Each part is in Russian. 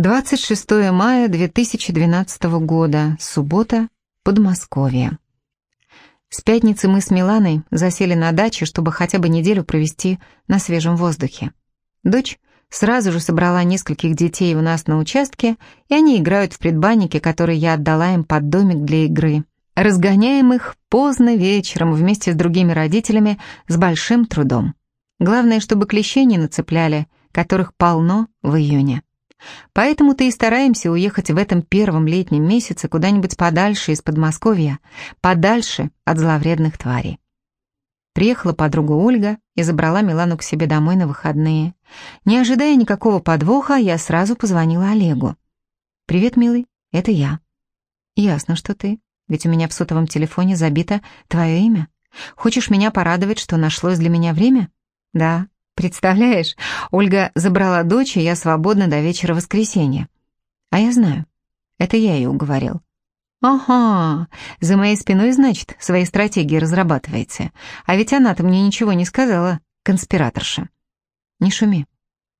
26 мая 2012 года, суббота, Подмосковье. С пятницы мы с Миланой засели на даче, чтобы хотя бы неделю провести на свежем воздухе. Дочь сразу же собрала нескольких детей у нас на участке, и они играют в предбаннике, который я отдала им под домик для игры. Разгоняем их поздно вечером вместе с другими родителями с большим трудом. Главное, чтобы клещей не нацепляли, которых полно в июне. Поэтому-то и стараемся уехать в этом первом летнем месяце куда-нибудь подальше из Подмосковья, подальше от зловредных тварей. Приехала подруга Ольга и забрала Милану к себе домой на выходные. Не ожидая никакого подвоха, я сразу позвонила Олегу. «Привет, милый, это я». «Ясно, что ты, ведь у меня в сотовом телефоне забито твое имя. Хочешь меня порадовать, что нашлось для меня время?» «Да, Представляешь, Ольга забрала дочь, и я свободна до вечера воскресенья. А я знаю. Это я ее уговорил. «Ага, за моей спиной, значит, свои стратегии разрабатываете. А ведь она-то мне ничего не сказала, конспираторша». «Не шуми.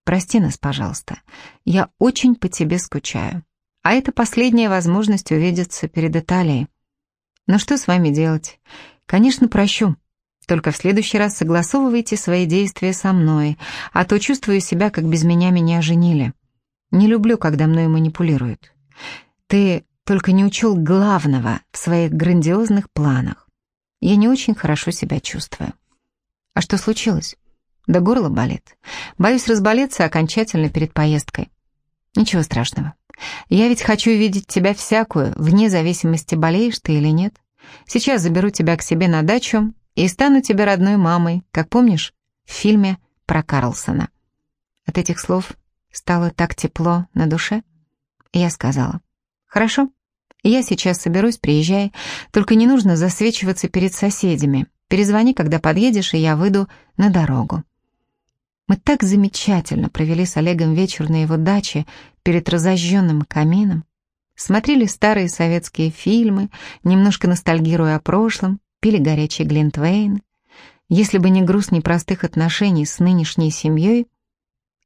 Прости нас, пожалуйста. Я очень по тебе скучаю. А это последняя возможность увидеться перед Италией. Ну что с вами делать? Конечно, прощу. Только в следующий раз согласовывайте свои действия со мной, а то чувствую себя, как без меня меня оженили. Не люблю, когда мной манипулируют. Ты только не учел главного в своих грандиозных планах. Я не очень хорошо себя чувствую. А что случилось? Да горло болит. Боюсь разболеться окончательно перед поездкой. Ничего страшного. Я ведь хочу видеть тебя всякую, вне зависимости, болеешь ты или нет. Сейчас заберу тебя к себе на дачу, и стану тебе родной мамой, как помнишь в фильме про Карлсона. От этих слов стало так тепло на душе, я сказала, «Хорошо, я сейчас соберусь, приезжай, только не нужно засвечиваться перед соседями. Перезвони, когда подъедешь, и я выйду на дорогу». Мы так замечательно провели с Олегом вечер на его даче перед разожженным камином, смотрели старые советские фильмы, немножко ностальгируя о прошлом, пили горячий глинтвейн. Если бы не груз непростых отношений с нынешней семьей,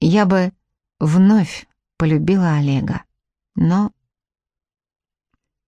я бы вновь полюбила Олега. Но